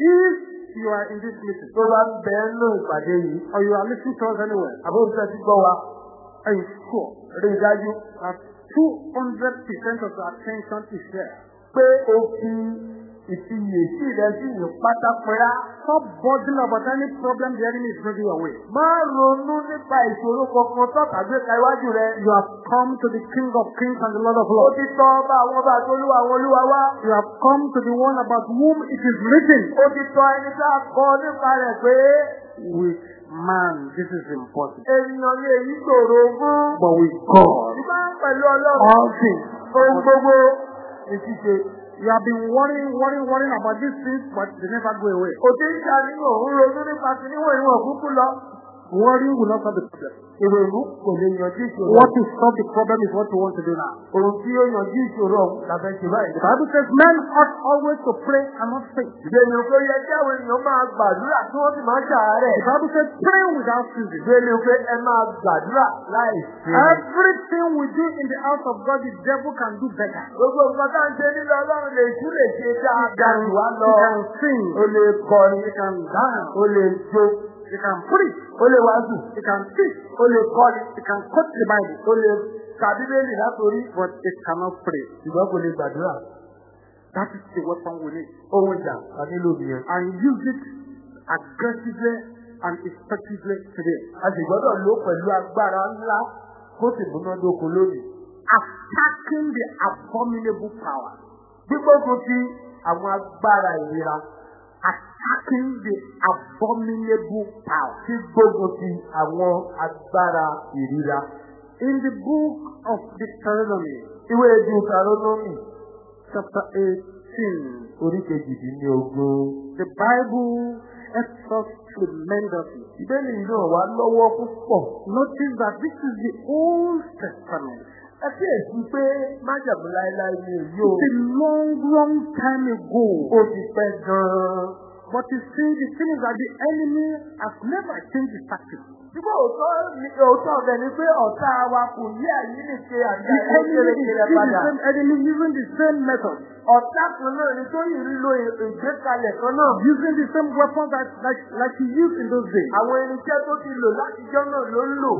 If you are in this meeting tó bá ń bẹ nínú ìpàdé yìí or you are listening to us anywhere, tí wọ́n ti gbọ́ wa ensure rí i dájú that 200% of the attention is there. pé o fi ìfiyèsí rẹ sí pátápẹ́rá. Stop bothering about any problem the enemy is bringing your way. Má ronú nípa ìṣòro kankan tọ́ka gbé ka iwájú rẹ. You have come to the King of Kings and the Lord of Lords. ti tọ́ ọba àwọn ọba àti olúwa àwọn olúwa wá. You have come to the one about whom it is written. Ó ti tọ́ ẹni tá a kọ nípa rẹ̀ pé With man, this is impossible. ènìyàn ní èyí ṣòro fún. But with God, Ìgbà pẹ̀lú ọlọ́run. all things. Ohun gbogbo ní ṣíṣe. You have been worrying, worrying, worrying about these things, but they never go away. Worrying will not solve the problem. Ìrònú kò lè yanjú ìṣòro. What will solve the problem is what you want to do now. Ohun tí ó yanjú ìṣòro ọ̀hún la fẹ́ ṣe báyìí. The Bible says men ought always to pray and not faint. Ìgbéni pé yẹ kí àwọn èèyàn máa gbàdúrà tí wọ́n sì máa ṣàárẹ̀. The Bible says pray without ceasing. Ìgbéni pé ẹ máa gbàdúrà láìsí. Everything we do in the house of God, the devil can do better. Gbogbo nǹkan tá à ń ṣe nílò ọlọ́run lè tú lè ṣe dáadáa jù wá lọ. He can sing, Ó lè kọrin, he can dance, ó lè jó, he can preach, ó lè wàásù, he can teach, ó lè kọrin, he can quote the Bible, ó lè ka bíbélì látòrí. but he cannot pray. Ṣùgbọ́n kò lè gbàdúrà. That is the weapon we need. Ohun ìjà a nílò nìyẹn. And use it aggressively and effectively today. A sì gbọ́dọ̀ lò pẹ̀lú agbára ńlá kó sì múnádóko lónìí. Attacking the abominable power. Gbígbógun ti àwọn agbára ìlera. Attacking the abominable power. Gbígbógun ti àwọn agbára ìríra. In the book of Deuteronomy, Ìwé Deuteronomy chapter 18, orí kejìdínlógún. the Bible helps us tremendously. Ìbéèrè yìí wá lọ́wọ́ púpọ̀. Notice that this is the Old Testament. Ẹ kíyèsí pé májàmú láéláé ni èyí o. It's a long, long time ago. Ó ti pẹ́ gan-an. But you see, the thing is that the enemy has never changed his tactics. Ṣùgbọ́n òótọ́ òótọ́ ọ̀bẹ ni pé ọ̀tá wa kò yí àyí lè ṣe The is kékeré still the padà. same enemy using the same method, Ọ̀tá kan náà ni tó yìí lo ìgbékalẹ̀ kan náà. using the same weapons that like, like he used in those days, Àwọn irinṣẹ́ tó ti lò látijọ́ náà ló ń lò.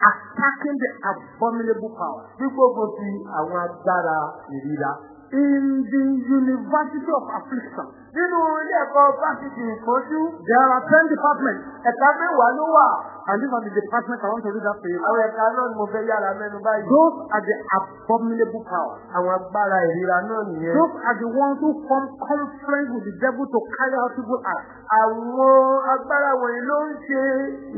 attacking the abominable power. Gbígbógun ti àwọn agbára ìríra. In the University of Affliction, Nínú ilé ẹ̀kọ́ fásitì ìpọ́njú, there are ten departments, ẹ̀ka mẹ́wàá ló wà. and these are the departments I want to read out to you. Àwọn ẹ̀ka náà ni mo fẹ́ yára mẹ́nu báyìí. Those are the abominable powers. Àwọn agbára ìríra náà nìyẹn. Those are the ones who form conference with the devil to carry out evil acts. Àwọn agbára wọ̀nyí ló ń ṣe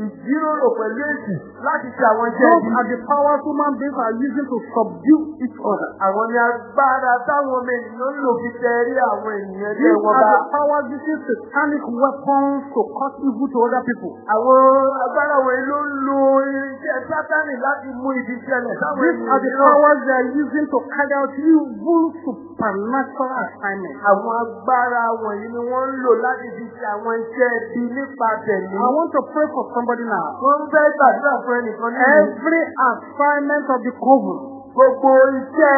ìjíròrò pẹ̀lú èsì láti ṣe àwọn iṣẹ́ Those ibi. are the powers human beings are using to subdue each other. Àwọn ni agbára táwọn ọmọ ènìyàn lò fi tẹrí àwọn ènìyàn jẹ́ wọn. The powers using satanic weapons to cause evil to other people. Àwọn agbára wọ̀nyí ló ń lo irinṣẹ́ sátánì láti mú ibi ṣẹlẹ̀ sáwọn These are the ènìyàn powers they are using to carry out evil supernatural assignments. Àwọn agbára wọ̀nyí ni wọ́n ń lò láti fi ṣe àwọn iṣẹ́ ibi nípa tẹ̀mí. I want to pray for somebody now. Wọ́n fẹ́ gbàdúrà fún ẹnìkan nínú Every assignment of the coven gbogbo iṣẹ́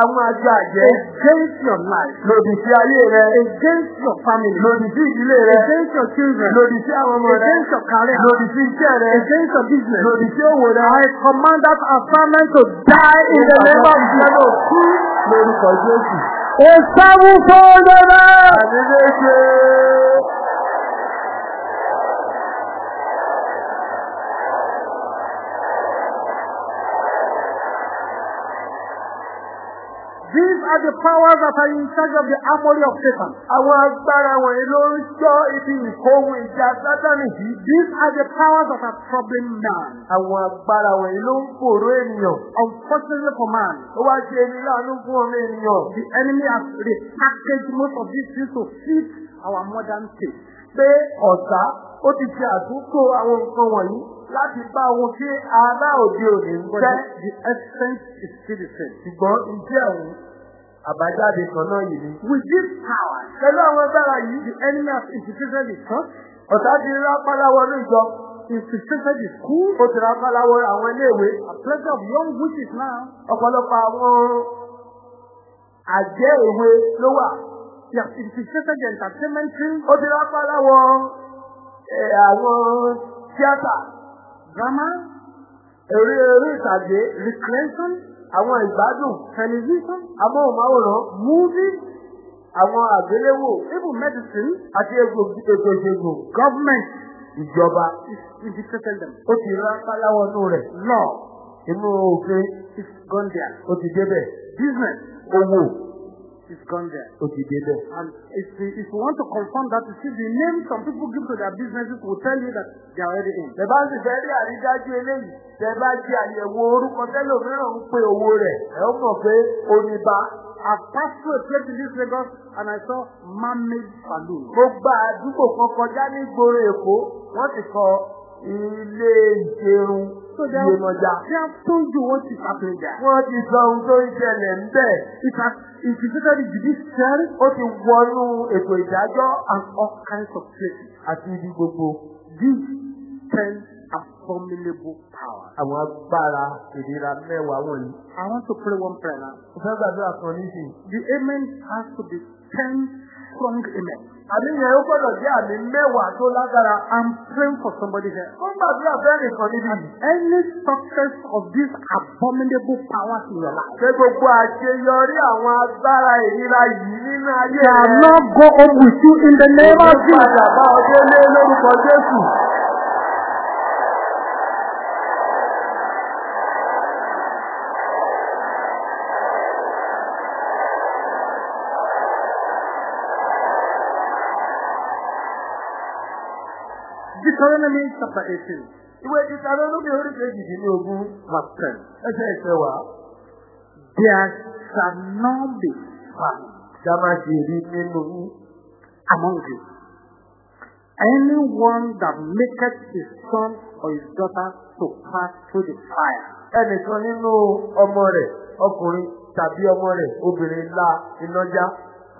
àwọn àjọ àjẹ́ against your life, lòdì sí ayé rẹ, against your family, lòdì sí ìdílé rẹ, against your children, lòdì sí àwọn ọmọ rẹ, against your career, lòdì sí iṣẹ́ rẹ, against your business. lòdì sí òwò rẹ. I command that assignment to die in the name of Jesus. Lórúkọ Jésù. A sevenfold amen. Àmì These are the powers that are in charge of the armory of Satan. Àwọn agbára wọ̀nyí ló ń ṣọ́ ibi ìkóhun ìjà Sátánì sí. These are the powers that are troubling man. Àwọn agbára wọ̀nyí ló ń fòró ènìyàn. Unfortunately for man, Ó wá ṣe ní láàánú fún ọmọ ènìyàn. the enemy has repackaged most of these things to fit our modern taste. Pé ọ̀tá ó ti ṣe àtúntò àwọn nǹkan wọ̀nyí láti bá ohun tí ará òde òní ń fẹ́. the, essence is still the same. Ṣùgbọ́n iṣẹ́ òun àbájáde kan náà yìí ni. With this power, Pẹ̀lú àwọn agbára yìí, the enemy has infiltrated the church, ọ̀tá ti rápálá wọnú ìjọ. infiltrated the school, Ó ti rápálá wọ àwọn iléèwé. a plenty of young witches now Ọ̀pọ̀lọpọ̀ àwọn àjẹ́ ìwé ló wà. He has infiltrated the entertainment field, Ó ti rápá láwọn ẹ̀, àwọn tíátà, drama, eré eré ìtàgé, recreation, àwọn ìgbádùn, television, amóhùnmáwòrán, movies, àwọn àgbéléwò even medicine. àti ìṣègùn Government ìjọba. is infiltrated them. Ó ti rápá láwọn inú rẹ̀. Law Inú òfin is gone there. ó ti débẹ̀. Business Owó is gone there. ó ti débẹ̀. And if you, if you want to confirm that, you see the names some people give to their businesses will tell you that they are already in. Bẹ̀bá sì fẹ́ rí àrídájú eléyìí. Bẹ̀bá ṣe àyẹ̀wò orúkọ tẹ́lòmíràn ń pe owó rẹ̀. Ẹ ó mọ̀ pé oníbà. I've passed through a place in this Lagos and I saw man-made saloon. Mo gba àdúgbò kan kọjá ní ìgboro Èkó. Wọ́n ti kọ ilé ìṣerun So they have, told you what is happening there. Wọ́n ti sọ ohun tó ń ṣẹlẹ̀ ń bẹ̀. It has infiltrated the judiciary Ó ti wọnú ètò ìdájọ́ and all kinds of places. àti ibi gbogbo. These ten abominable powers. Àwọn agbára ìlera mẹ́wàá wọ̀nyí. I want to pray one prayer now. Mo fẹ́ gbàdúrà kan nísìnyí. The amen has to be ten strong amen. Àmì yẹn ó gbọ́dọ̀ jẹ́ àmì mẹ́wàá tó lágbára. I'm praying for somebody here. Ó gbàdúrà bẹ́ẹ̀ nìkan níbí. Any success of these abominable powers in your life Ṣé gbogbo àṣeyọrí àwọn agbára ìlera yìí nínú ayé rẹ̀? cannot go up with you in the name of Jesus. padà bá ọdún lé lórúkọ Jésù. Deuteronomy chapter 18, Ìwé lólómi orí kejìdínlógún verse 10. ẹsẹ̀ ìfẹ́wà. There shall not be famine máa ṣe rí nínú among you. Anyone that maketh his son or his daughter to pass through the fire, Ẹnìkan nínú ọmọ rẹ̀ ọkùnrin tàbí ọmọ rẹ̀ obìnrin la iná já.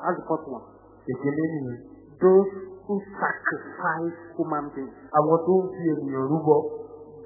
that's the first one. Nìyẹn. Those who sacrifice human beings, Àwọn tó ń fi ènìyàn rúbọ.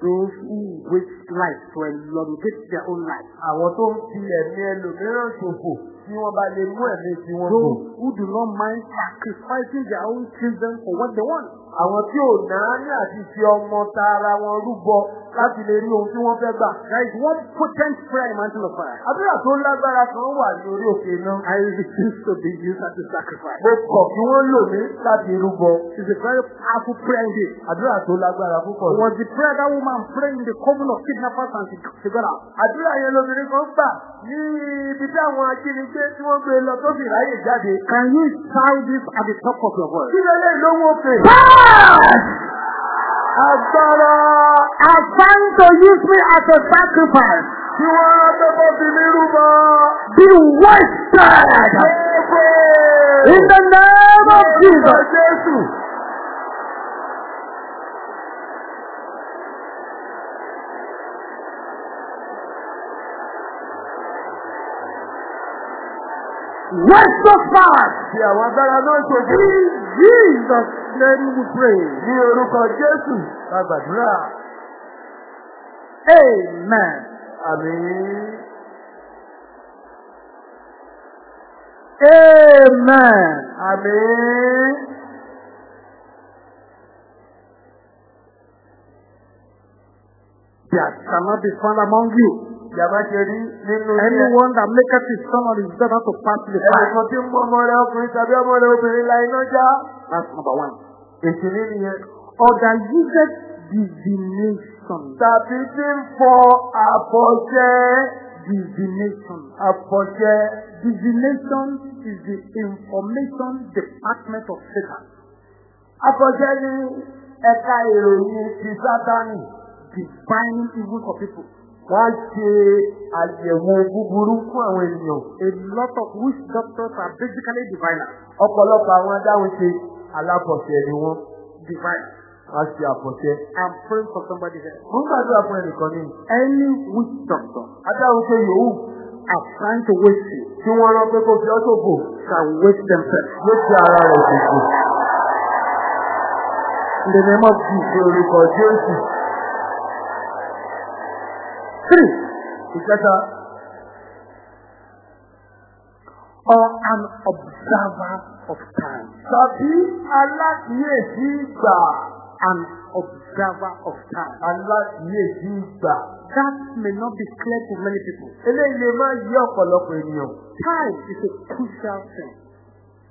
those who waste life to elongate their own life, Àwọn tó ń fi ẹ̀mí ẹlòmíràn ṣòfò tí wọ́n bá lè mú ẹ̀mí tí wọ́n gùn. those who do not mind sacrificing their own children for what they want. Àwọn tí ò náání àti fi ọmọ tara wọn rúbọ láti lè rí ohun tí wọ́n fẹ́ gbà. There is one potent prayer in Mountain of Fire. Àdúrà tó lágbára kan wà ní orí òkè náà. I refuse to be used as a sacrifice. Mo kọ̀ kí wọ́n lò mí láti rúbọ. It's a very powerful prayer indeed. Àdúrà tó lágbára púpọ̀. It was the prayer that woman prayed in the coven of kidnappers and out. Àdúrà yẹn lobìnrin kan gbà ní ibi tí àwọn ajínigbé tí wọ́n gbé lọ tó fi ráyè jáde. Can you shout this at the top of your voice? Kí lélẹ̀ ló wọ́n pè? Agbára! Assigned to use me as a sacrifice. Tí wọ́n pé kó fi mí rúbọ. Be wasted in the name of Jesus. Jésù. Waste of power. Fi àwọn agbára náà. In Jesus' name we pray. Ní orúkọ Jésù. Ká gbàdúrà. Amen. Àmín. Amen. Àmín. There shall not be found among you Ìjàmbá ṣe rí nínú ilé. anyone that maketh his son or his daughter to pass the fire. Ẹnìkan tí ń mú ọmọ rẹ̀ ọkùnrin tàbí ọmọ rẹ̀ obìnrin la iná já. That's number one. Èkìní nìyẹn. That useth divination. Tàbí tí ń fọ àfọ̀jẹ́. Divination. Àfọ̀jẹ́. Divination is the information department of Satan. Àfọ̀jẹ́ ní ẹ̀ka ìròyìn ti Sátánì. Divining evil for people. Wọ́n ṣe àyẹ̀wò búburú fún àwọn ènìyàn. A lot of witch doctors are basically diviners. Ọ̀pọ̀lọpọ̀ àwọn adáhùn ṣe aláfọ̀ṣẹ́ ni wọ́n. Divine. Wọ́n ṣe àfọ̀ṣẹ́. I'm praying for somebody here. Mo ń gbàdúrà fún ẹnìkan ní. Any witch doctor Adáhùn ṣe yòówù assigned to waste you tí wọ́n rán pé kó fi ọ́ ṣòfò. shall waste themselves. Ló ṣe ara rẹ̀ ṣòfò. In the name of Jesus. Orúkọ Jésù. Three. Ìkẹta. Or an observer of time. Tàbí alákìíyèsí ìgbà. An observer of time. Alákìíyèsí ìgbà. That may not be clear to many people. Eléyìí lè má yí ọ̀pọ̀lọpọ̀ ènìyàn. Time is a crucial thing.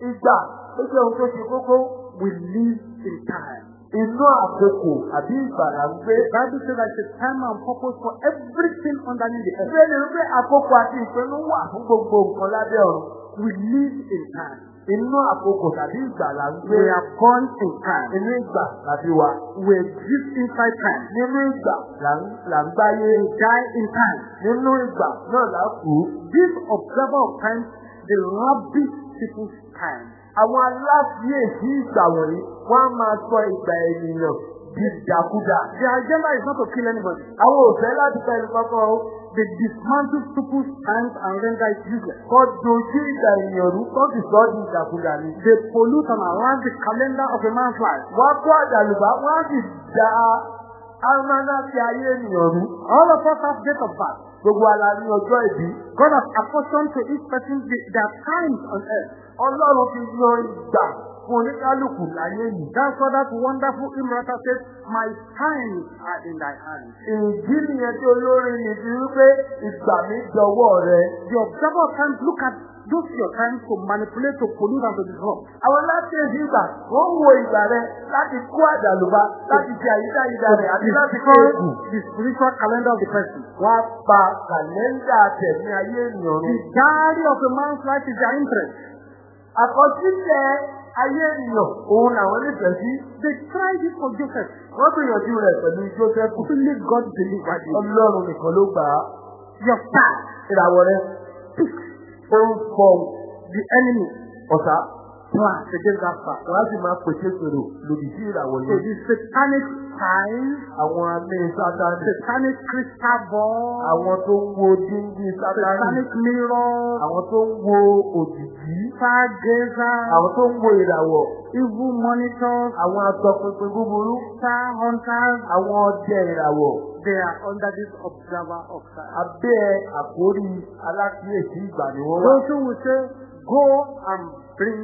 Ìgbà ó jẹ́ ohun tó ṣe kókó. We live in time. Inú àkókò àbí ìgbà là ń gbé. The Bible says is a time and purpose for everything underneath the earth. Ìbéèrè ni wípé àkókò àti ìpinnu wà fún gbogbo nǹkan lábẹ́ ọ̀run. We live in time. Inú àkókò tàbí ìgbà là ń gbé. We are born in time. Inú ìgbà làbí wa. We exist inside time. Nínú ìgbà là ń gbáyé. We die in time. Nínú ìgbà náà là kú. This observer of time, the rubbish people's time. Àwọn aláfiyèsí ìgbà wọ̀nyí wọ́n á máa sọ ìgbà ènìyàn di ìdàkudà. Their agenda is not to kill anybody. Àwọn òfẹ́ láti fẹ́ ẹni kankan o. They dismantle people's times and render it useless. Kọ́ dojú ìgbà ènìyàn rú kọ́ sì sọ́ di ìdàkudà ni. They pollute and harass the calendar of a man's life. Wọ́n kó àdàlùbá wọ́n á sì da almanaki ayé ènìyàn rú. All of us have date of birth. Gbogbo ala ní ọjọ́ ìbí. God has apportioned to each person the, their times on earth. Ọlọ́run fi yan ìgbà fún láyé yìí. That's why that wonderful writer says, My times are in thy hands. Ìdí nìyẹn tí olórin ní fi wípé ìgbà mi dọwọ́ rẹ. The observer times look at those your times to manipulate, to pollute, and to disrupt. Àwọn látíyèsí ìgbà wọ́n wo ìgbà rẹ láti kó àdàlùbá láti fi àyíká ìdá rẹ̀ àti láti èkù. the spiritual calendar of the person. Wọ́n á pa kàlẹ́ndà tẹ̀mí ayé ènìyàn The diary of a man's life is their interest. Àkọsílẹ̀ ayé ènìyàn òun làwọn nífẹ̀ẹ́ sí. They tried it for Joseph. Wọ́n gbìyànjú rẹ̀ pẹ̀lú Jósẹ́fù. Only God delivered him. Ọlọ́run nìkan ló gbà á. Your star, Ìràwọ̀ rẹ̀ ó ń fọ the enemy, ọ̀tá. Plans against that star. Wọ́n á sì máa pèsè pèrò lòdì sí ìràwọ̀ So yẹn. the satanic signs, Àwọn amí sátani. satanic crystal ball, Àwọn tó ń wo díngí sátani. satanic mirror, Àwọn tó ń wo òjìjí. stargazers, Àwọn tó ń wo ìràwọ̀. evil monitors, Àwọn atọpinpin búburú. star hunters, Àwọn ọdẹ ìràwọ̀. they are under this observer of time. Abẹ́ àkórí alákìyèsí ìgbà ni wọ́n wà. Those who will say, go and bring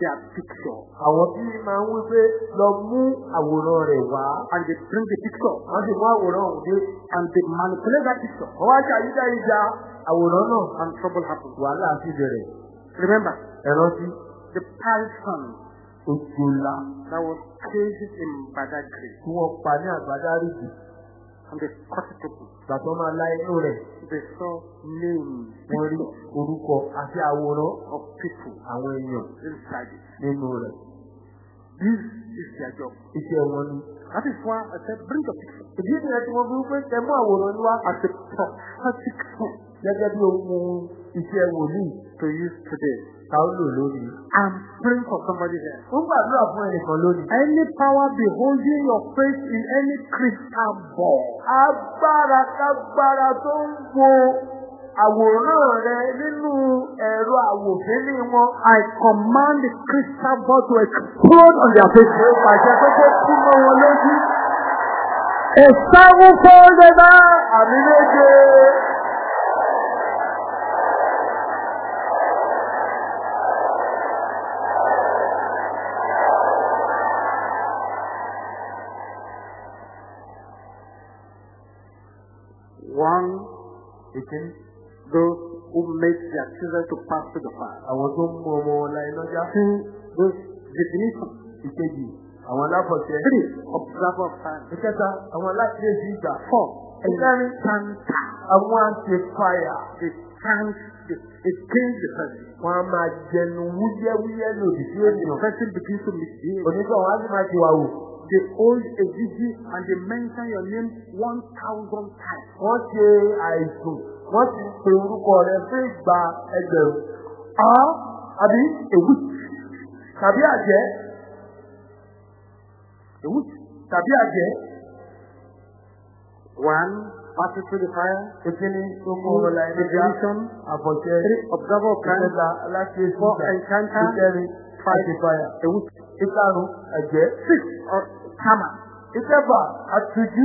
their picture. Àwọn tí máa ń wí pé lọ mú àwòrán rẹ̀ wá. And they bring the picture. Wọ́n sì mú àwòrán òun dé. And they manipulate that picture. Wọ́n wá ṣàyíká ìjà àwòrán náà. And trouble happens. Wàhálà sì bẹ̀rẹ̀. Remember, Ẹ rántí the python òjòlá that was caged in Badagry. tí wọ́n pa ní àgbádárìjì. And they cut it open. Gbàtọ́ máa lá inú rẹ̀. They saw names, Wọ́n rí orúkọ àti àwòrán of people àwọn èèyàn inside it. nínú rẹ̀. This is their job. Iṣẹ́ wọn ni. That is why I said, bring the picture. Ìdí nìyẹn tí wọ́n fi wípé ẹ mú àwòrán ní wá As a prophetic tool gẹ́gẹ́ bí ohun iṣẹ́ wòlíì to use today. Ta ó lò lónìí. I'm praying for somebody here. Ó ń gbàdúrà fún ẹnìkan lónìí. Any power beholding your face in any crystal ball. Agbára kágbára tó ń wo àwòrán rẹ nínú ẹ̀rọ àwòfínní wọn. I command the crystal ball to explode on their face. Mo pàṣẹ pé kó kú mọ́ wọn lójú. A sevenfold ever. Àmì méje. Ìkíní. those who make their children to pass through the fire. Àwọn tó ń mú ọmọ wọn iná já. Two, those definitions. Ìkejì. Àwọn aláfọ̀ṣẹ́. Three, observer of time. Ìkẹta. Àwọn aláṣẹ́sí ìgbà. Four, Ìkẹrin. Santa. Àwọn àṣefàyà. They stand against the person. Wọ́n á máa jẹnu wúyẹ́wúyẹ́ lòdì sí The ènìyàn. person begins to misbehave. Onígbà wọn á sì máa ṣe wà wò. They hold a vigil and they mention your name one thousand times. Wọ́n ṣe àìsùn. Wọ́n ń pe orúkọ rẹ̀ fún ìgbà ẹgbẹ̀rún. Or Àbí witch. tàbí àjẹ́. Witch. Tàbí àjẹ́. One, passes through the fire. Já. Definition. Àfọ̀ṣẹ́. Three, observer of aláṣẹ́sí Four, enchanter. Ìkẹrin. Àṣefàyà. A witch. Ìkarùn-ún ẹ̀jẹ̀. Six, hammer. Ìkẹfà àtújú.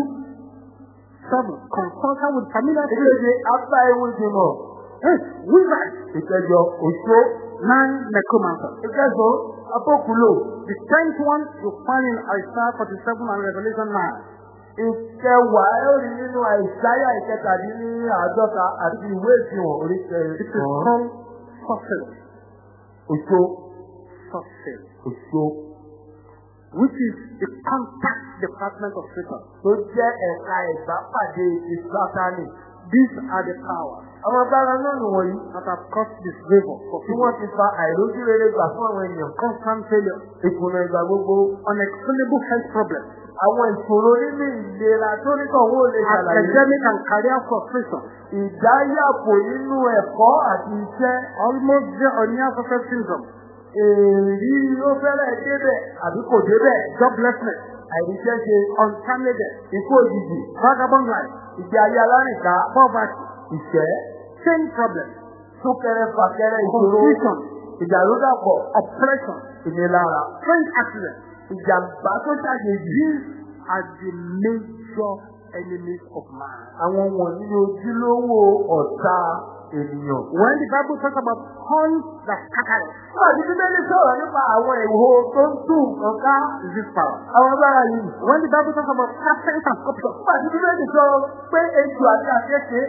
Seven, consultant with familiar spirits. Ìkeje apá ewu ìdìmọ̀. Eight, wizard. Ìkẹjọ òṣó. nine necromancers. ìkẹsàn-án apókùlò. The tenth one you find in Isaiah 47 and Revelation 9. ìkẹwàá ẹ ó rí nínú àìsáyà àádọ́ta àti ìwé ìfihàn orí It is called sorcery. òṣó Sorcery. òṣó Which is the contact department of Satan. tó jẹ́ ẹ̀ka ìbápàdé ti sátánì. These are the powers àwọn agbára náà nìwọ̀nyí that have caused disfavor for tí wọ́n ti fa àìrójú rere gbà fún àwọn èèyàn. Constant failure, ìkùnà ìgbà gbogbo. Unexplainable health problems, àwọn ìṣòro nínú ìlera tó ní kàn wọ́n lè ṣàlàyé. academic and career frustration, ìdáyàpò nínú ẹ̀kọ́ àti iṣẹ́. Almost there or near success syndrome, èrí ó fẹ́rẹ̀ débẹ̀ àbí kò débẹ̀ joblessness, àìríṣẹ́ ṣe death, ikú òjijì vagabond life, ìgbé ayé alárìnká poverty, ìṣẹ́ chain problems, súnkẹrẹ fàkẹrẹ ìṣòro confusion, ìdàrúdàpọ̀ oppression, ìnilára train accident. ìjàmbá tó ṣàjèjì are the major enemies of man. àwọn wọ̀nyí ni ojúlówó ọ̀tá ènìyàn. When the Bible talks about horns that scatter, Nígbà tí Bíbélì sọ̀rọ̀ nípa àwọn ìwo tó ń tù is this power. àwọn agbára yìí. When the Bible talks about serpents and scorpions, Nígbà tí Bíbélì sọ pé ejò àti àkekèé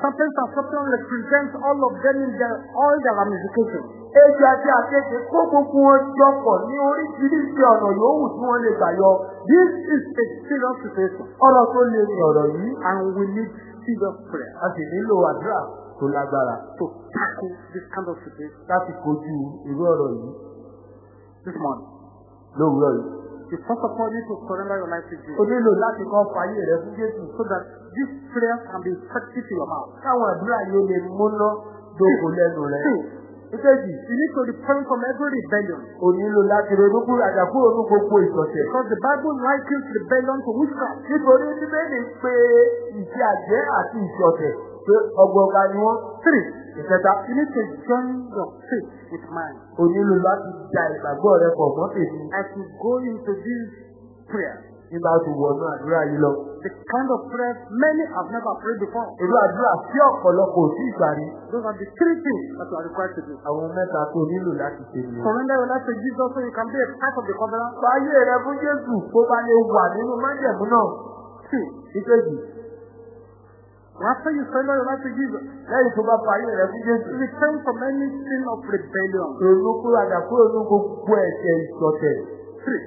serpents and scorpions represent all of them in their all their ramifications. ejò àti àkekèé kó gbogbo wọn jọpọ̀ ní oríṣiríṣi ọ̀nà yòówù tí wọ́n lè gbà yọ. This is a serious situation, ọ̀rọ̀ tó le ọ̀rọ̀ yìí and we need serious prayer a sì nílò àdúrà tó lágbára to tackle this kind of situation láti kojú irú ọ̀rọ̀ yìí this morning. lówùúrọ̀ yìí. You first of all need to surrender your life to o Jesus nílò láti kọ́ fàyè rẹ fún Jésù so that this prayer can be effective in your mouth. káwọn àdúrà ó lè múná dóko lẹ́nu rẹ. Two, ìkejì you need to repent from every rebellion o nílò láti ronú kúrò àjàkúrò ní gbogbo ìṣọ̀tẹ̀. because the Bible likens rebellion to witchcraft. nítorí bíbélì pé ìṣe àjẹ́ àti ìṣọ̀tẹ̀ pé ọgbọgba ni wọ́n. Three, ìkẹta you need to join your faith with mine. o nílò láti da ìgbàgbọ́ rẹ pọ̀ mọ́ tèmi As you go into this prayer, nígbà tó wọnú àdúrà yìí lọ. the kind of prayer many have never prayed before. irú àdúrà tí ọ̀pọ̀lọpọ̀ ò sí ìgbàrí. Those are the three things that you are required to do. àwọn mẹ́ta tó nílò láti ṣe nìyẹn. Surrender your life to Jesus so you can be a part of the covenant. fàyè rẹ fún Jésù kó bá lè wà nínú májẹ̀mú náà. Two, ìkejì after you surrender your life to Jesus, lẹ́yìn tó bá fàyè rẹ fún Jésù. return from any sin of rebellion. ronú kúrò àjàkúrò ní gbogbo ẹ̀ṣẹ̀ ìṣọ̀tẹ̀. Three,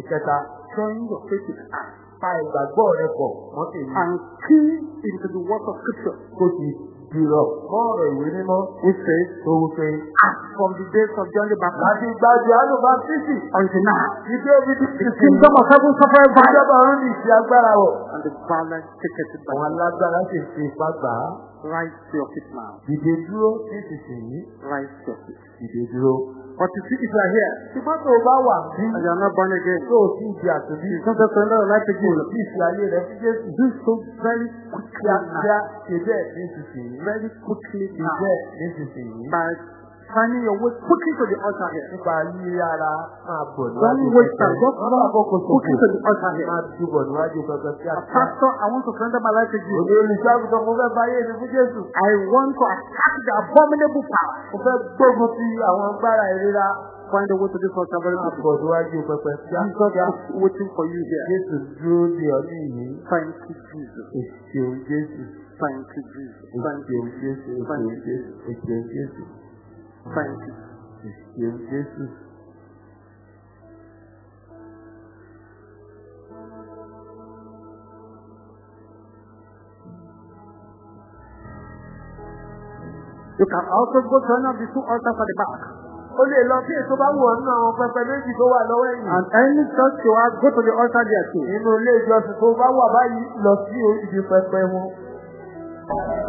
ìkẹta join your faith with us pa ìgbàgbọ́ rẹ pọ̀ mọ́ tèmi. and key into the words of Scripture. kó mọ́ ọ̀rọ̀ ìwé mímọ́. Which says, wù pé as from the days of John the Baptist láti gbájú alùbáṣísì until now, ìdí omi ti the kingdom of heaven suffered violence, ìjọba ọ̀run ní ìṣe agbára wọ̀. and the violent it by àwọn alágbára sì fi ipá gbà á. Rise to your feet now. dìde dúró nísinsìnyí Rise to your feet. dìde dúró. But you see, if you are here ṣùgbọ́n tó o bá wà bí and you are not born again, tó o sì di àtúndì you don't just surrender your life to kò Jesus. sí ìfi ayé rẹ fún Jésù. Do so very quickly kíákíá ṣe bẹ́ẹ̀ nísinsìnyí. Very quickly ṣe bẹ́ẹ̀ nísinsìnyí. By finding your way quickly to the altar here. nípa yíyára máa bọ̀ Don't níwájú waste time. Just run àkókò quickly to the altar here. máa dúbọ̀ níwájú pẹpẹ sí àtúntà. Pastor, I want to surrender my life to Jesus. Òní olùṣọ́àgùtàn mo fẹ́ bá ayé mi fún Jésù. I want to attack the abominable power. Mo fẹ́ gbógun ti àwọn agbára ìríra. Find a way to this altar very quickly. bọ̀ níwájú pẹpẹ sí Jesus is waiting for you here. Jésù dúró de ọdún yìí. Thank you, Jesus. Èsìòun Jésù. Thank you, Jesus. Thank you. Èsìòun Jésù. Èsìòun Jésù. Thank you. Jésù. You can also go to any of the two altars at the back. O lè lọ bí èso bá wù ọ́ nínú àwọn pẹpẹ méjì tó wà lọ́wọ́ ẹ̀yìn. And any church you are, go to the altar there too. Nínú ilé ìjọsìn tó bá wà báyìí lọ sí ibi pẹpẹ wọn.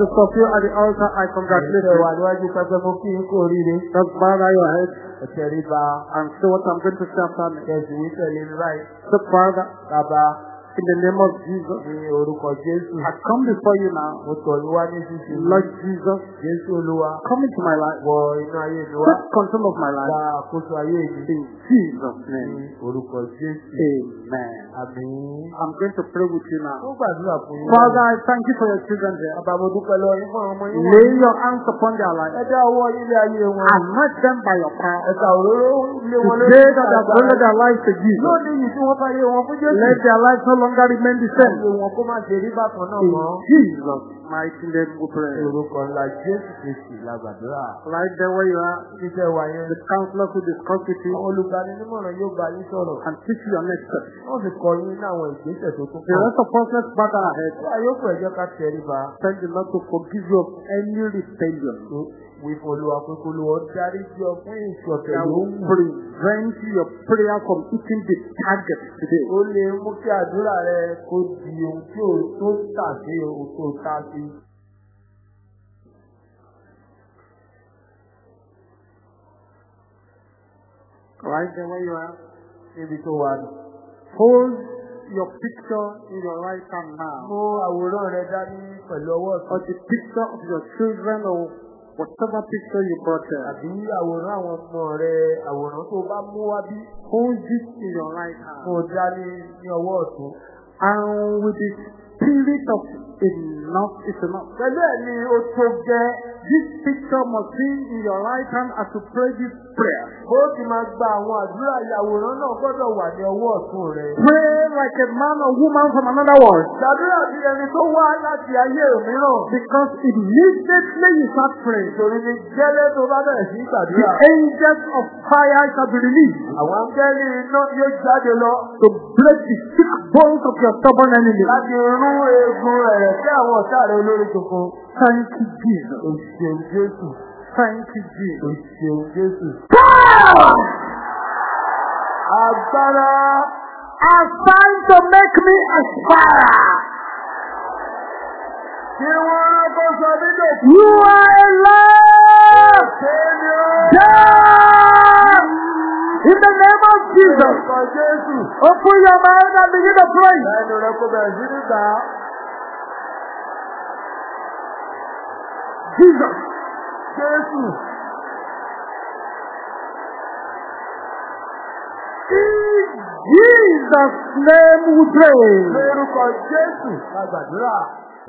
To stop you at the altar, I congratulate you. níwájú pẹpẹ mo kí n kú oríire. Just bow down your head and say what I'm going to say after me. tẹ̀lé ní báyìí. Say, Father, Bàbá In the name of Jesus, Ní orúkọ Jésù. I come before you now. Mo tọ̀ yín wá ní ṣíṣe. Lord Jesus, Jésù Olúwa. come into my life. Wọ inú ayé mi wá. Take control of my Gba life. àkóso ayé mi. In Jesus' Ní name. orúkọ Jésù. Amen. Àmín. I'm going to pray with you now. Ó gbàdúrà fún yín. Father, I thank you for your children there. Bàbá mo dúpẹ́ lọ yín fún àwọn ọmọ yín Lay your hands upon their Ẹ dá ọwọ́ lé ayé wọn. Anoint them by your power. Ẹ̀ka òróró lé wọn lórí. Today that they have their lives to Jesus. Lónìí yìí tí wọ́n bá yé wọn fún Jésù. Let their lives no longer remain the same. wọn kó má ṣe rí bákan náà In mọ́. Jesus' mighty name we pray. Orúkọ ńlá Jésù Kristi la gbàdúrà. Right there where you are, Iṣẹ́ wa yẹn. the counselors will discuss with you olùgbaninímọ̀ràn yóò bá yín sọ̀rọ̀. and teach you your next step. Wọ́n sì kọ yín ní àwọn ìgbésẹ̀ tó tún The rest of us, let's battle ahead. Bí àyókù ẹ̀jẹ̀ ká tẹríba. Thank the Lord to forgive you of any rebellion Pé kó lówó dárí jọ fún ìṣọ̀tẹ̀ yóò wù. prevent your prayer from hitting the target today. Ó lè mú kí àdúrà rẹ kó di ohun tí ò tó tà sí tó sí. Right there where you are, Níbi tó wà ní. hold your picture in your right hand now. Mú àwòrán rẹ dání pẹ̀lú ọwọ́ ọ̀tún. Or the picture of your children or whatever picture you brought there. Àbí àwòrán àwọn ọmọ rẹ àwòrán tó bá mú wá bí. Hold it in your right Mo hand. dání ní ọwọ́ ọ̀tún. And with the spirit of enough is enough. Pẹ̀lú ẹ̀ ni ó tó gẹ́. This picture must be in your right hand as you pray this prayer. Bó ti máa gba àwọn àdúrà ìyàwòrán náà gbọ́dọ̀ wà ní ọwọ́ ọ̀tún rẹ. Pray like a man or woman from another world. Ṣàdúrà bí ẹni tó wá láti ayé òmíràn. Because immediately you start praying, Torí ni gẹ́lẹ́ tó bá bẹ̀rẹ̀ sí the gbàdúrà. angels of fire shall be released Àwọn áńgẹ́lì iná yóò jáde lọ to break the thick bones of your stubborn enemy. láti rún eegun rẹ̀ sí àwọn ọ̀tá rẹ̀ olórí tuntun. Thank you, Jesus. Òṣèlú Jésù. Thank you, Jesus. Òṣèlú Jésù. God Agbára assigned to make me aspire. tí wọ́n kó sọ nílò You are alive. Dead. In the name of Jesus. Jésù. Open your mouth and begin to pray. Lẹ́nu rẹ̀ kó bẹ̀rẹ̀ sí nígbà. Jesus. Jésù. In Jesus' name we pray. Lórúkọ Jésù. La gbàdúrà.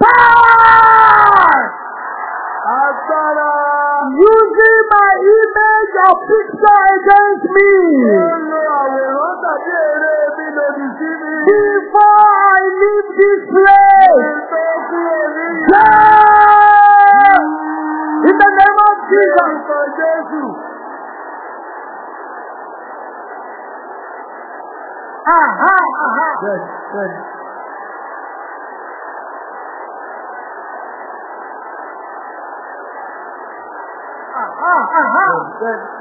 Power! Agbára. Using my image or picture against Ó me. lo àwòrán tàbí èrè mi lòdì sí mi. Before I leave this place. Ètò kúrò name of Jesus. Jésù. Aha, aha. Bẹ́ẹ̀ni, bẹ́ẹ̀ni.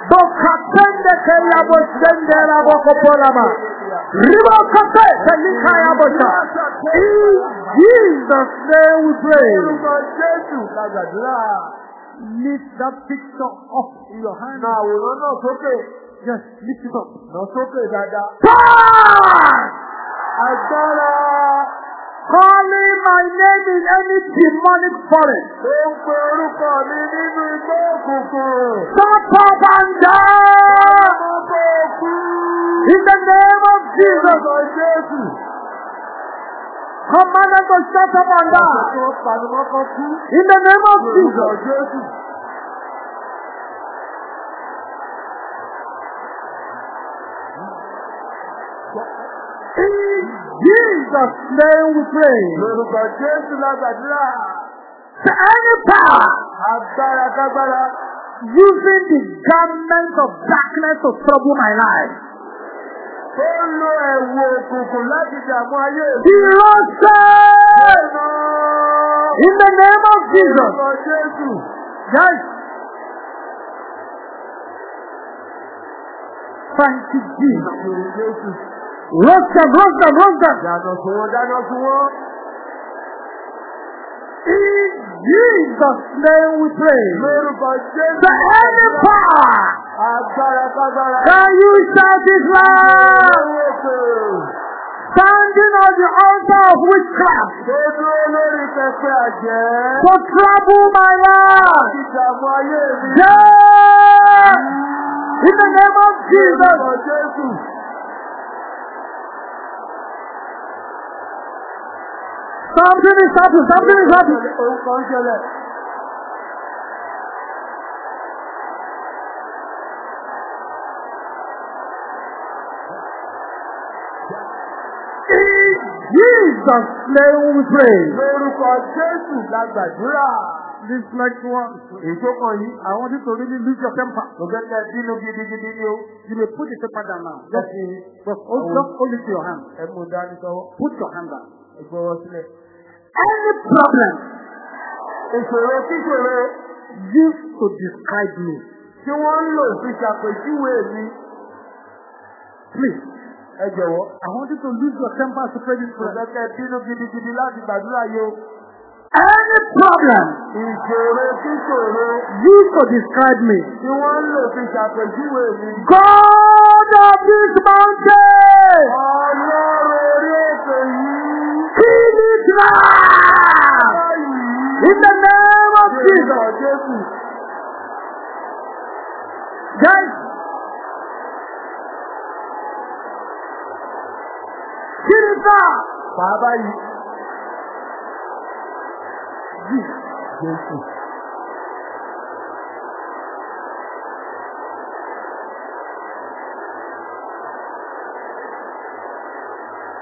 Bokatende kayabo sende rabo kopolama. Ribo kate telika yabo sha. In Jesus' name we pray. Lift that picture up in your hand. Na àwòrán náà sókè. Yes, lift it up. Nà sókè dáadáa. Power! Agbára. Calling my name in any demonic forest. Ó ń pe orúkọ mi nínú igbó òkùnkùn. Bọ̀ òkú. In the name of Jesus. Lórúkọ Jésù. Command them to shut up and die. In the name of Jesus. In Jesus' name we pray. To any power using the garment of darkness to trouble my life. Ó ń lo ẹ̀wù òkùnkùn láti dààmú ayé roasted in the name of Jesus. Yes. Thank you, Jesus. Them, roast them. Dáná fún wọn, dáná fún wọn. In Jesus' name we pray. To any power Agbára kágbára. Can you shout it loud? Standing at the altar of witchcraft pẹpẹ àjẹ́. to trouble my life. Ìdààmú ayé mi. Yeah! In the name of Jesus. Something is happening. Something is happening. Jesus' name we pray. Lórúkọ Jésù la gbàdúrà. This next one. Kan yìí. I want you to really lose your temper. Kẹ́ bínú gidigidi ni o. You may put the paper down now. Just, Just hold, just hold it to your hand. ẹ mú dání sọ́wọ́. Put your hand down. Ẹ gbọ́wọ́ sílẹ̀. Any problem Ìṣòro kíṣòro used to describe me, tí wọ́n ń lò fi ṣàpèjúwe mi. please, Ẹ jọ̀wọ́. I want you to lose your temper to pray this prayer. kẹ́ bínú gidigidi láti gbàdúrà o. Any problem Ìṣòro kíṣòro used to describe me, tí wọ́n ń lò fi ṣàpèjúwe mi. God of this mountain, Ọlọ́run orí ètò yìí. kill it now! In the name of Jesus. Orúkọ Jésù. Guys, now! Bàbá yìí. Jésù.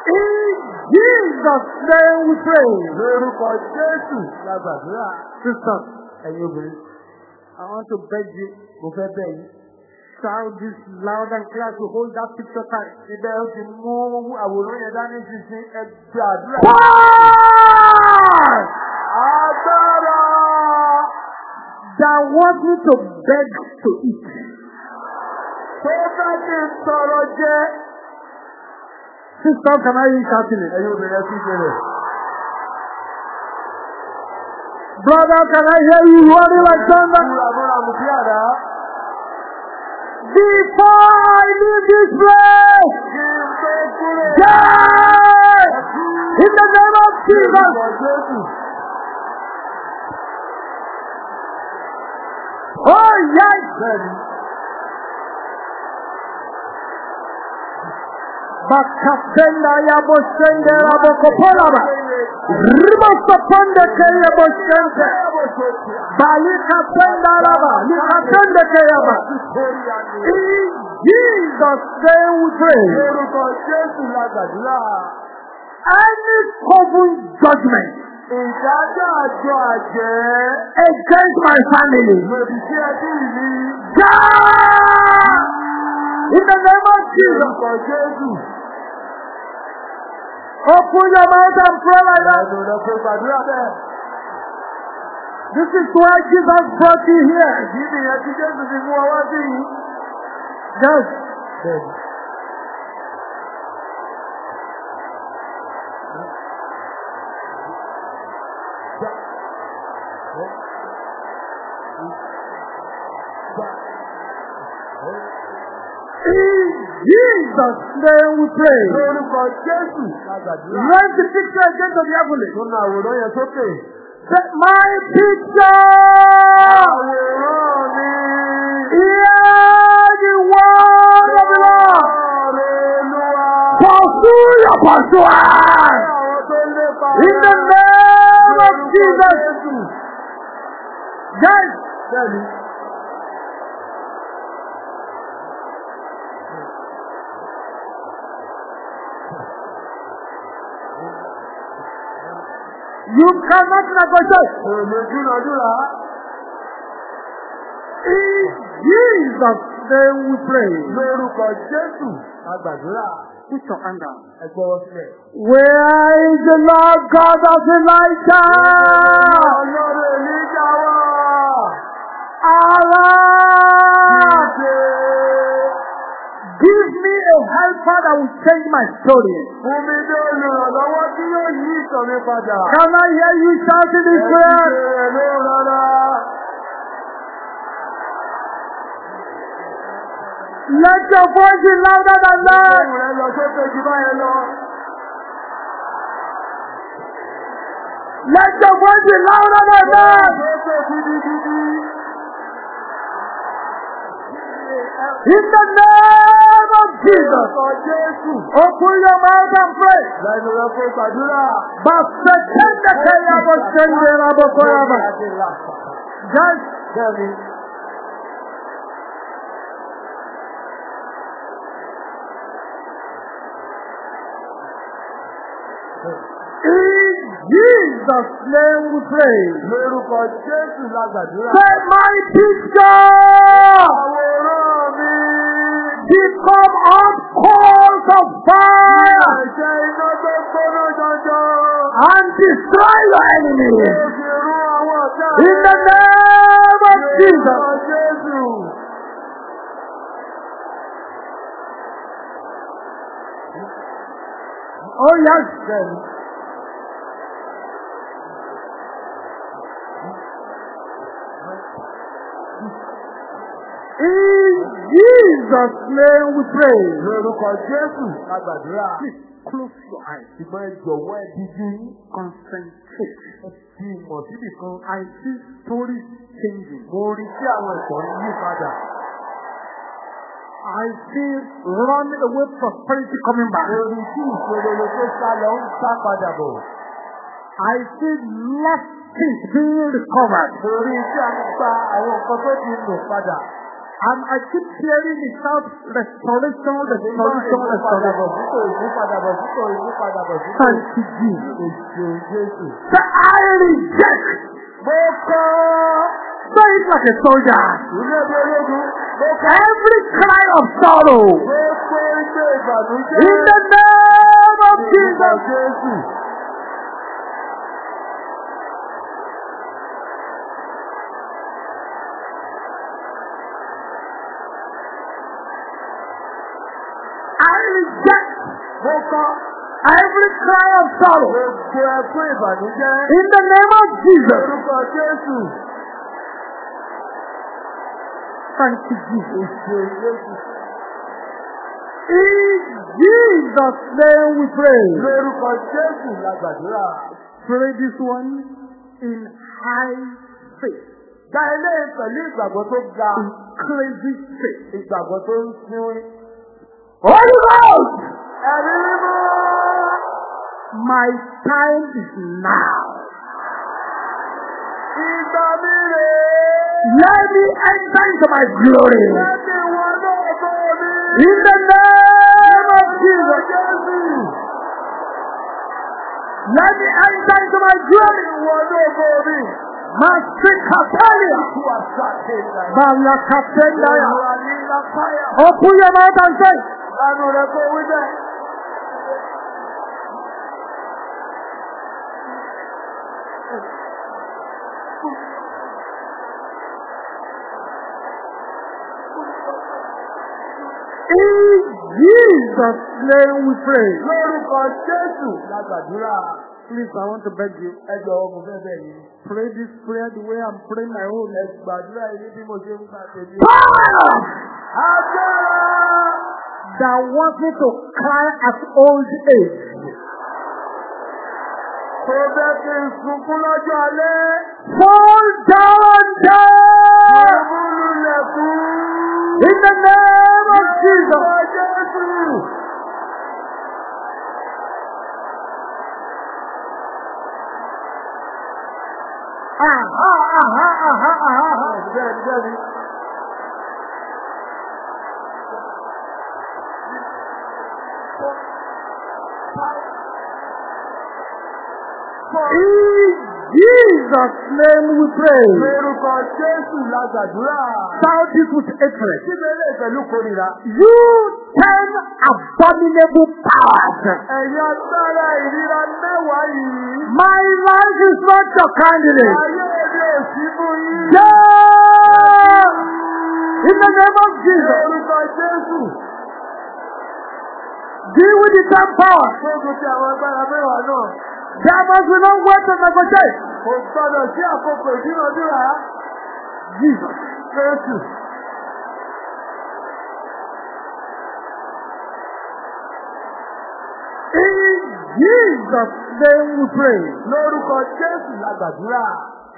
In Jesus' name we pray. Lórúkọ Jésù la gbàdúrà. Sisters, Ẹ̀yin obìnrin, I want to beg you, mo fẹ́ bẹ̀ yín. Shout this loud and clear to hold that picture tight. Ibẹ̀ ó ti mú àwòrán yẹn dání sísìn ẹgbẹ́ àdúrà. Agbára! that wants me to beg to eat. Tó sọ̀rọ̀ jẹ́. Sister, can I hear you shouting it? Ẹ̀yin obìnrin ẹ fi bẹ̀rẹ̀. Brother, can I hear you roaring like thunder? Sí àdá. Before I leave this place, die in the name of Jesus. Oh, yes. Bẹ́ẹ̀ni. Bakapenda ya boshende ya bokopolaba. Ribosoponde ke ya boshende. Balika penda laba. Likapende ke ya ba. In Jesus' name we pray. Any coven judgment Ìdájọ́ àjọ àjẹ́. against my family. Lòdì sí ẹbí mi. The name of Jesus. Lórúkọ Jésù. Open your mouth and pray like that. Ẹnu rẹ̀ kò gbàdúrà bẹ́ẹ̀. This is why Jesus brought you here. Ìdí nìyẹn tí Jésù fi mú ọwọ́ sí yìí. Yes. Bẹ́ẹ̀ni. In Jesus' name we pray. Lórúkọ Jésù. Raise the picture again to the heavenly. Tó na àwòrán yẹn sókè. Say, my picture! Àwòrán mi. Hear the word of the Lord. Pursue your lépa. In the name of Jesus. Yes. You cannot negotiate. In Jesus' name we pray. Lórúkọ Jésù la gbàdúrà. Put your hand down. Ẹ gbọ́wọ́ sílẹ̀. Where is the Lord God of Elijah? That will change my story. fún mi dé olùrànlọ́wọ́ tí yóò yí ìtàn mi padà? Can I hear you shouting this ti prayer? ṣe rẹ̀ ló rárá. Let your voice be louder than that. Ohùn rẹ̀ lọ sókè jù báyẹn lọ. Let your voice be louder than that. Sókè gidigidi. In the name of Jesus. Open your mouth and pray. Basekende keyabo sende rabo koyaba. Just Bẹ́ẹ̀ni. in Jesus' name we pray. Lórúkọ Jésù la gbàdúrà. Say my picture. Become up coals of fire and destroy your ọ̀tá In the name of Jesus. Oh yes. Bẹ́ẹ̀ni. Jesus' name we pray. Lórúkọ Jésù la gbàdúrà. Please close your eyes. Ṣùgbọ́n ẹ jọ̀wọ́ ẹ díjú yín. Concentrate. Ẹ fi ìmọ̀ síbì kan. I see stories changing. Mo rí sí àwọn ẹ̀kọ́ ń yí padà. I see run away prosperity coming back. Mo rí sí ìṣòro ló tó sá lọ ń sá padà bọ̀. I see lost things being recovered. Mo rí sí àwọn gba àwọn nǹkan tó ti nù padà. And I keep hearing it shout restoration, restoration, restoration. Thank you, Jesus. Say, I reject. Say it like a soldier. Every cry of sorrow. In the name of Jesus. Jésù. I reject Mo kọ́ cry of sorrow. In the name of Jesus. Thank you, Jesus. In Jesus' name we pray. Pray this one in high faith. Gba eléyìí pẹ̀lú ìgbàgbọ́ tó ga. Crazy faith. Ìgbàgbọ́ tó ń sinwin. Holy Ghost! Ẹ̀rí mímọ́. My time is now. Ìgbà mi rèé. Let me enter into my glory. Mi. In the name of Jesus. Let me enter into my glory. Ìwọ náà bọ̀ mi. Ní lápáyà. Open your mouth and say, Lánàá rẹ̀ kó wí bẹ́ẹ̀. Jesus' name we pray. Lórúkọ Jésù la gbàdúrà. Please, I want to beg you. Ẹ jọ̀wọ́ mo fẹ́ bẹ̀ yín. Pray this prayer the way I'm praying my own. Ẹ gbàdúrà yín bí mo ṣe ń gbà tèmi. Power Agbára that wants me to cry at old age. tó bẹ́ kí n sunkún lọ́jọ́ alẹ́. Fall down there Ìmúlulẹ̀kùn. in the name of Jesus. Lórúkọ Jésù. Aha, aha, aha. In Jesus' name we pray. Lórúkọ Jésù la gbàdúrà. Shout this with hatred. Síbẹ̀lẹ̀ pẹ̀lú kórìíra. You ten abominable powers. Ẹ̀yin agbára ìríra mẹ́wàá yìí. My life is not your candidate. Ayé fún yín. In the name of Jesus. Jésù. Deal with the ten powers. Gbogbo ti àwọn agbára mẹ́wàá náà. There must be no way to negotiate. Kò gbọdọ̀ sí àkókò ìdúnadúrà. Jesus. Jésù. Jesus' name we pray. Lórúkọ Jésù la gbàdúrà.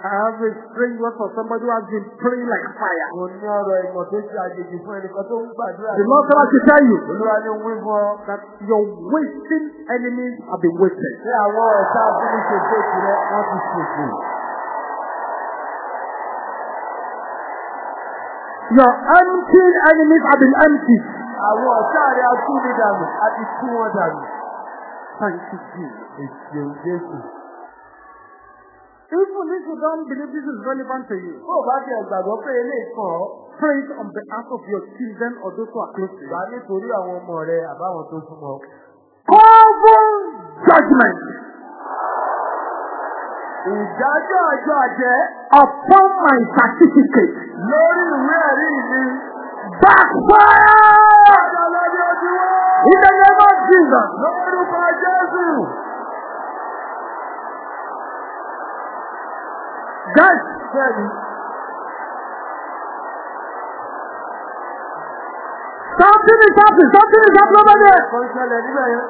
I have a strange word for somebody who has been praying like fire. Mo ní ọ̀rọ̀ ìmọ̀ tó ṣe àjèjì fún ẹnìkan tó ń gbàdúrà. The Lord said I should tell you Olúwa ni wí fún ọ. that your wasting enemies have been wasted. Ṣé àwọn ọ̀tá abúlé ṣe tó tirẹ̀ wọ́n ti ṣòfò? Your emptying enemies have been emptied. Àwọn ọ̀tá rẹ̀ ní dànù, á ti tú wọn dànù. Thank you, Jesus. Èsì Jésù. Even if you don't believe this is relevant to you, Bó o bá ti ẹ̀gbàgbọ́ pé ọ́, pray it on behalf of your children or those who are close to you. gbà nítorí àwọn ọmọ rẹ àbáwọn tó súnmọ́. Cover judgment Ìdájọ́ ọjọ́ àjẹ́ upon my certificate. lórí ìwé ẹ̀rí mi. Backfire in the name of Jesus. Lórúkọ Jésù. Yes, Bẹ́ẹ̀ni, something is happening. Something is happening over there. kò ń ṣẹlẹ̀ níbẹ̀ yẹn.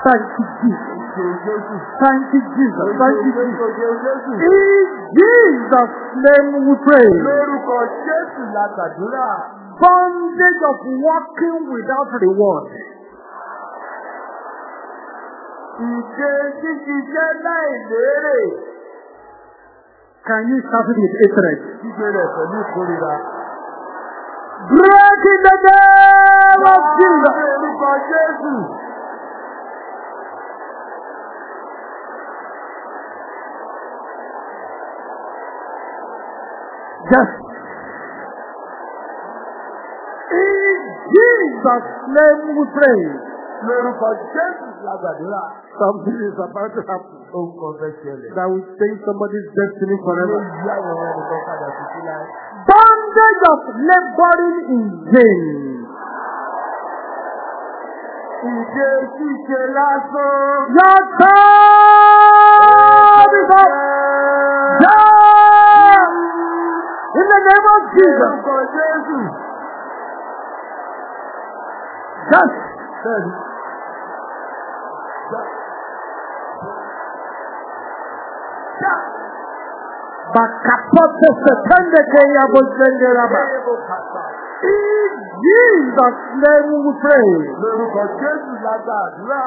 Thank you, Jesus. Thank you, Jesus. Thank you, Jesus. In Jesus' name we pray. Lórúkọ Jésù la gbàdúrà. Bondage of working without reward. Ìṣe ṣíṣiṣẹ́ láì lérè. Can you start it with hatred? Ṣíṣe rẹ̀ pẹ̀lú ìkórira. Break in the name of Jesus. Lórúkọ Jésù. Yes. Jesus' name we pray. Lórúkọ Jésù la gbàdúrà. Something is about to happen fẹ́ ṣẹlẹ̀. that will change somebody's destiny forever. yí àwọn padà. Bondage of laboring in vain. Ìṣe ṣíṣe lásán. Your time is up. Down. In the name of Jesus. Lórúkọ Jésù. Bẹ́ẹ̀ni. Bakapote setende kenya bozende raba. In Jesus' name we pray. Lórúkọ Jésù la gbàdúrà.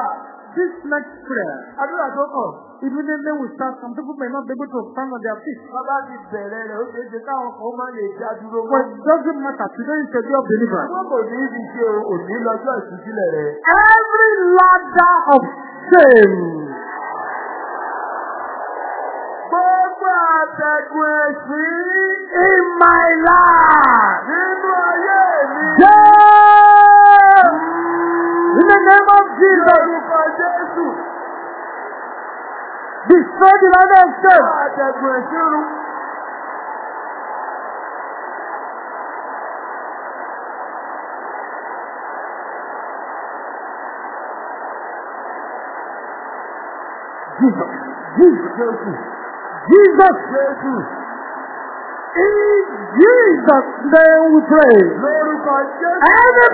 This next prayer, Àdúrà tó kàn. Immediately we start, some people may not be able to stand on their feet. Bàbá ti bẹ̀rẹ̀ rẹ̀ ó ṣeé ṣe káwọn kan má lè dá dúró But it doesn't matter. Today is the day of deliverance. Wọ́n kò ní ibi ṣe òní lọ́jọ́ ìtúsílẹ̀ rẹ̀. Every ladder of shame, Gbogbo àtẹ̀gùn ẹ̀sìn in my life. Destroy the ẹ̀sìn rú. Jesus, Jesus. Jesus. In Jesus' name we pray. Any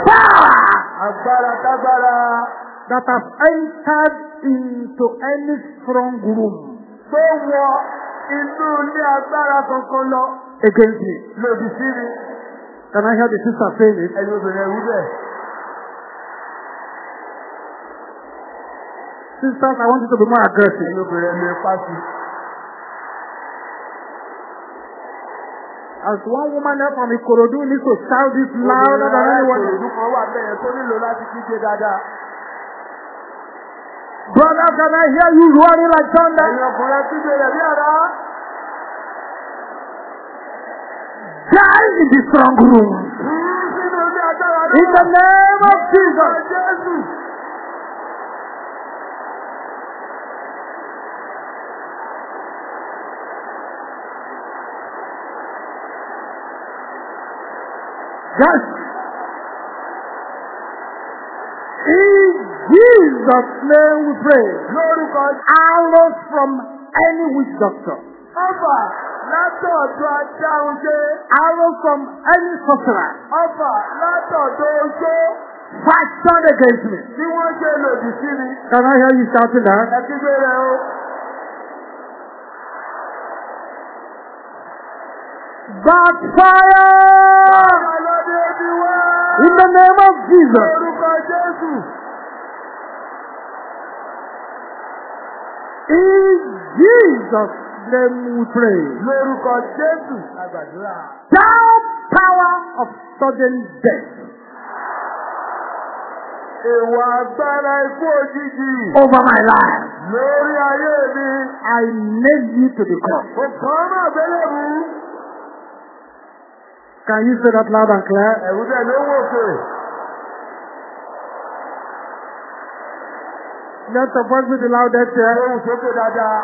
power that has entered into any strong room Tó wọ inú ilé agbára kankan lọ. against me. Lòdì sí mi. Can I hear the sister saying it? Ẹni obìnrin ẹ̀wú bẹ̀. Sisters, I want you to be more aggressive. Ẹni obìnrin ẹ̀mí ipá sí. As one woman there from Ikorodu needs to shout this louder than anyone. Ìkòròdú kan wà bẹ́ẹ̀ tó nílò láti kígbe dáadáa. Brother, can I hear you roaring like thunder? Die in the strong room. In the name of Jesus. Yes. In Jesus' name we pray. Lórúkọ Arrows from any witch doctor Ọba látọ̀dọ̀ adáhunṣe. arrow from any sorcerer Ọfà látọ̀dọ̀ oṣó fashioned against me. tí wọ́n ṣe lòdì sí mi. Can I hear you shouting that? Ẹ kígbe rẹ̀ o. Backfire! In the name of Jesus. Orúkọ Jésù. In Jesus' name we pray. Lórúkọ Jésù. Àgbàdúrà. Thou power of sudden death Èwà agbára ikú òjijì. over my life. Lórí ayé mi. I nail you to the cross. Án náà bẹ́lẹ̀mú. Can you say that loud and clear? Ẹ̀rù dẹ̀ ló wò pé. Let the voice be the loudest here. Ohùn sókè dáadáa.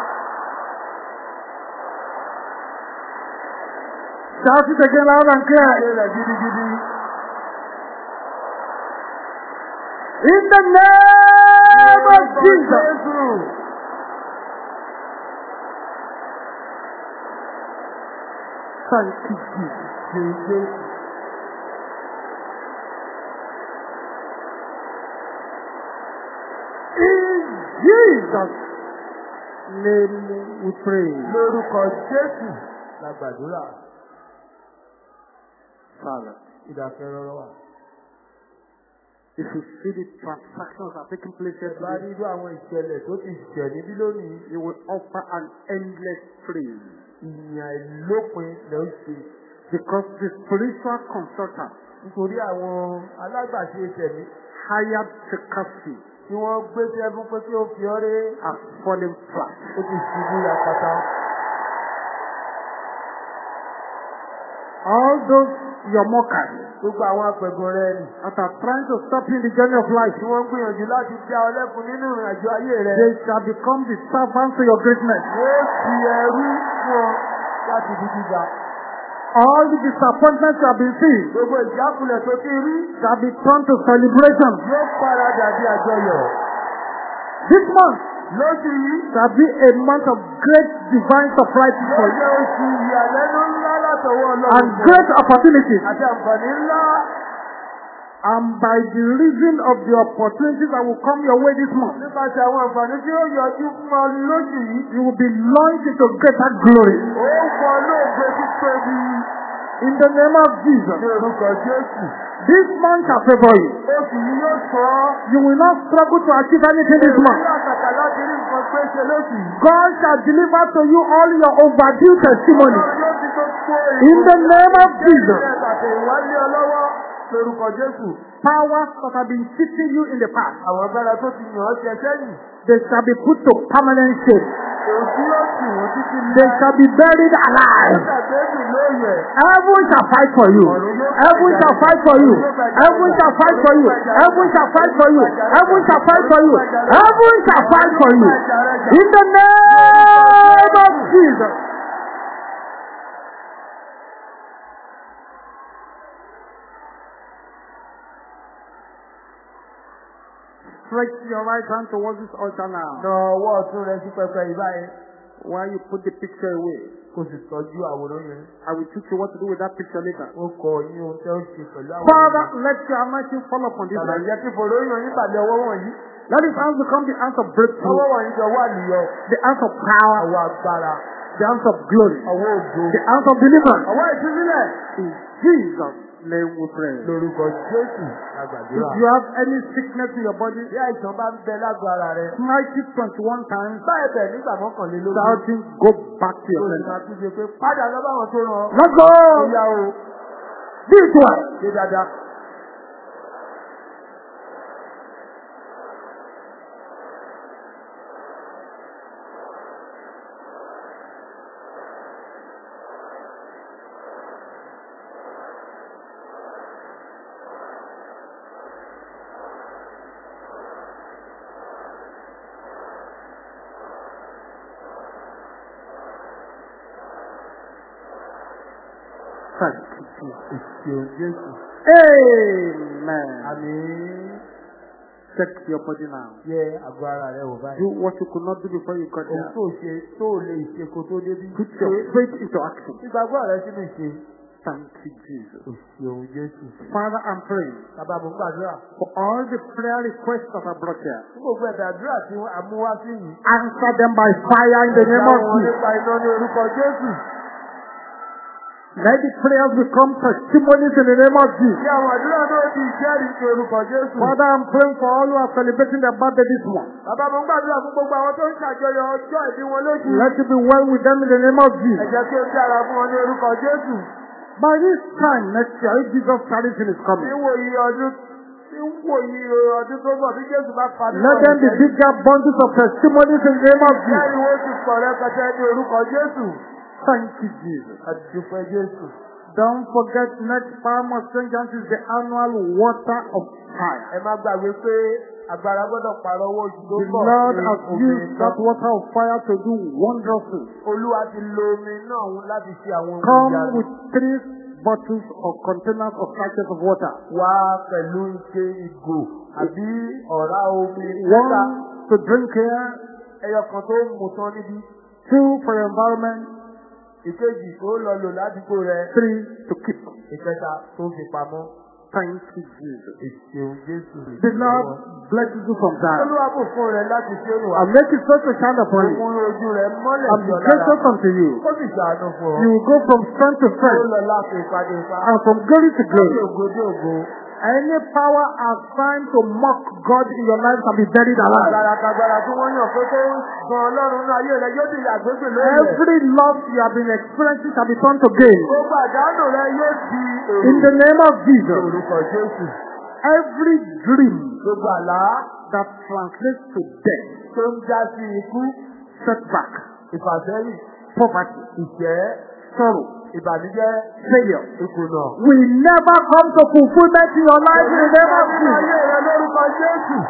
Shout it again loud and clear. Rẹ̀ gidigidi. In the name of Jesus. Thank you, Jesus. Ṣé Jésù. In Jesus' name we pray. Lórúkọ Jésù. La gbàdúrà. Father, Ìdákẹ́rọ́rọ́ wà. if you see the transactions are taking place here today, rí irú àwọn ìṣẹ̀lẹ̀ tó ti ṣẹ̀ níbí lónìí. you will offer an endless praise. Ìyìn àìlópin lè ń ṣe. Because the spiritual consultant Nítorí àwọn alágbàṣe ìṣẹ̀mí hired you tí wọ́n gbé sí ẹfún pé kí ó fi ọ́ has fallen flat. Ó ti ṣubú yakata. All those your mockers Gbogbo àwọn apẹ̀gùn rẹ̀ that are trying to stop you in the journey of life, Tí wọ́n gbìyànjú láti dá ọ lẹ́kun nínú ìrìn àjò ayé rẹ̀. they shall become the servants to your greatness. Yóò di ẹrú fún ọ láti di gíga. All the disappointments you have been seeing Gbogbo ìjákulẹ̀ tó ti rí shall be turned to celebration. yóò paradà bí àjọyọ̀. This month Lóṣù yìí, shall be a month of great divine surprises yóò for you jẹ́ oṣù ìyàlẹ́nu ńlá látọwọ́ and Ọlọ́run. great opportunities. Àti àǹfààní ńlá. And by the reason of the opportunities that will come your way this month, Nípasẹ̀ àwọn àǹfààní tí ó yọjú fún ọ lóṣù yìí, you will be launched into greater glory. ó títóbi In the name of Jesus, ní orúkọ Jésù. this month shall favor you. Oṣù yìí yóò sọ ọ́. You will not struggle to achieve anything this month. Ní àtàkà láti rí nǹkan pé ṣe lóṣù yìí. God shall deliver to you all your overdue testimony. Ọlọ́run yóò ti tó kó In the name of Jesus, ọlọ́wọ́ lórúkọ Jésù. powers that have been cheating you in the past, Àwọn agbára tó ti yàn ọ́ ṣe sẹ́yìn. they shall be put to permanent shame. Òsì yóò sì wọ́n títí They shall be buried alive. Heaven shall fight for you. Heaven shall fight for you. Heaven shall fight for you. Heaven shall fight for you. Heaven shall fight for you. Heaven shall fight for you. In the name of Jesus. Stretch your right hand towards this altar now. Na ọwọ́ ọ̀tún rẹ sí pẹpẹ ìbáyé. While you put the picture away, Kò sì tọ́jú àwòrán yẹn. I will teach you what to do with that picture later. Ó kọ yín ohun tẹ́ ó ṣe pẹ̀lú àwòrán. Father, let your anointing fall upon this man. jẹ́ kí fòrò yàn yín pàdé ọwọ́ wọ̀nyí. Let his hands become the hands of breakthrough, Ọwọ́ wọ̀nyí jọ wà níyọ. the hands of power, Ọwọ́ agbára. the hands of glory, Ọwọ́ ògo. the hands of deliverance. Ọwọ́ ìtúsílẹ̀. In Jesus' name we pray. Lórúkọ Jésù If you have any sickness in your body, Bí àìsàn bá ń bẹ lágbo ara rẹ. smite it 21 times, Báyìí bẹ̀ nígbà mọ́kànlélógún. shouting, go back to your center. máa tún ṣe pé padà lọ bá wọn tó ràn ọ́. Go! Ó yá o. Do it well. Ṣé dáadáa? Jesus. Ìṣeun Jésù. Amen. Àmín. Check your body now. Yẹ àgọ́ ara rẹ wò báyìí. Do what you could not do before you got there. tó ṣe tó lè ṣe kó tó. Put your faith into action. Ìgbàgbọ́ rẹ sínú ìṣe. Thank you, Jesus. Òṣèlú Jésù. Father, I'm praying Bàbá mo ń gbàdúrà. for all the prayer requests that are brought here. Fún gbogbo ẹ̀dá àdúrà tí a mú wá sí yìí. Answer them by fire in the name of Jesus. nípa iná ní orúkọ Jésù. Let the prayers become testimonies in the name of Kí Jesus. àwọn àdúrà náà di ìjẹ́rìí ní orúkọ Jésù. Father, I'm praying for all who are celebrating their birthday this month. Bàbá mo ń gbàdúrà fún gbogbo àwọn tó ń ṣàjọyọ̀ ọjọ́ ìbí wọn lójú. Let it be well with them in the name of Jesus. jẹ́ kí ó dára fún wọn ní orúkọ Jésù. By this time next year, if Jesus his Tí coming, ọdún let them be bigger bundles of testimonies in the name of Jesus. Thank you, Jesus. Àdùfẹ́ Jésù. Don't forget next Palm of St. John's is the annual water of fire. Ẹ má gbàgbé pé agbára gbọ́dọ̀ pààrọ̀ owó oṣù tó The. Lord has used that water of fire to do wondrous things. Olúwa ti lo omi náà láti ṣe àwọn ohun Come with three bottles or containers of sachets of water. Wá pẹ̀lú ike ìgò àbí ọ̀rá omi mẹ́ta. One to drink here, Ẹyọ kan tó mú tán níbí. two for environment, Ìkejì tó lọ lò ládùúgbò rẹ̀. three to keep. Ìkẹta tó fi pamọ́. Thank you, Jesus. Ìṣeun Jésù. The Lord blesses you from that. Olúwa fún rẹ̀ láti ṣe é wà. And make his face to shine upon you. Òun ojú rẹ̀ mọ́lẹ̀ sí be ọ lára. gracious unto you. Ó sì ṣàánú fún ọ. You will go from strength to Ó strength lọ láti ìpàdé ìfà. and from glory to glory. ògo dé ògo. Any power assigned to mock God in your life can be buried alive. Agbára kagbára tí wọ́n yàn pé kó gan Ọlọ́run ní ayé rẹ̀ yóò di àgbégbè lórí rẹ̀. Every loss you have been experiencing shall be turned to gain. Gbogbo àdánù rẹ̀ yóò di In the name of Jesus. Orúkọ Jésù. Every dream Gbogbo àlá that translates to death, tó ń já sí ikú, setback, ìfàsẹ́yìn, poverty, sorrow, ìbànújẹ́, failure ìkùnà. will never come to fulfillment in your life in the name of Jesus.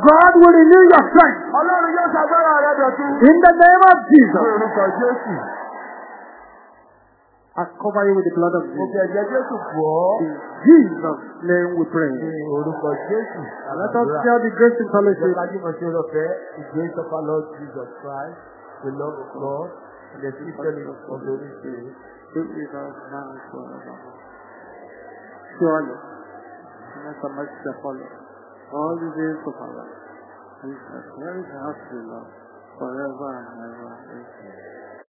God will renew your strength Ọlọ́run yóò ṣàgbára rẹ̀ dọ̀tun. in the name of Ní Jesus. orúkọ Jésù. I cover you with the blood of Jesus. fi ẹ̀jẹ̀ Jésù bọ̀ ọ́. In Jesus' name we pray. Ní orúkọ Jésù. Let us share the grace in fellowship. Ìjọba ṣe lọ́fẹ́, the grace of our Lord Jesus Christ, the love of God, and the sweet fellowship of the Holy Spirit. Be with us now and forevermore. Surely, goodness and mercy shall follow all the days of our life. And we shall dwell in the house of the Lord forever and ever. Amen.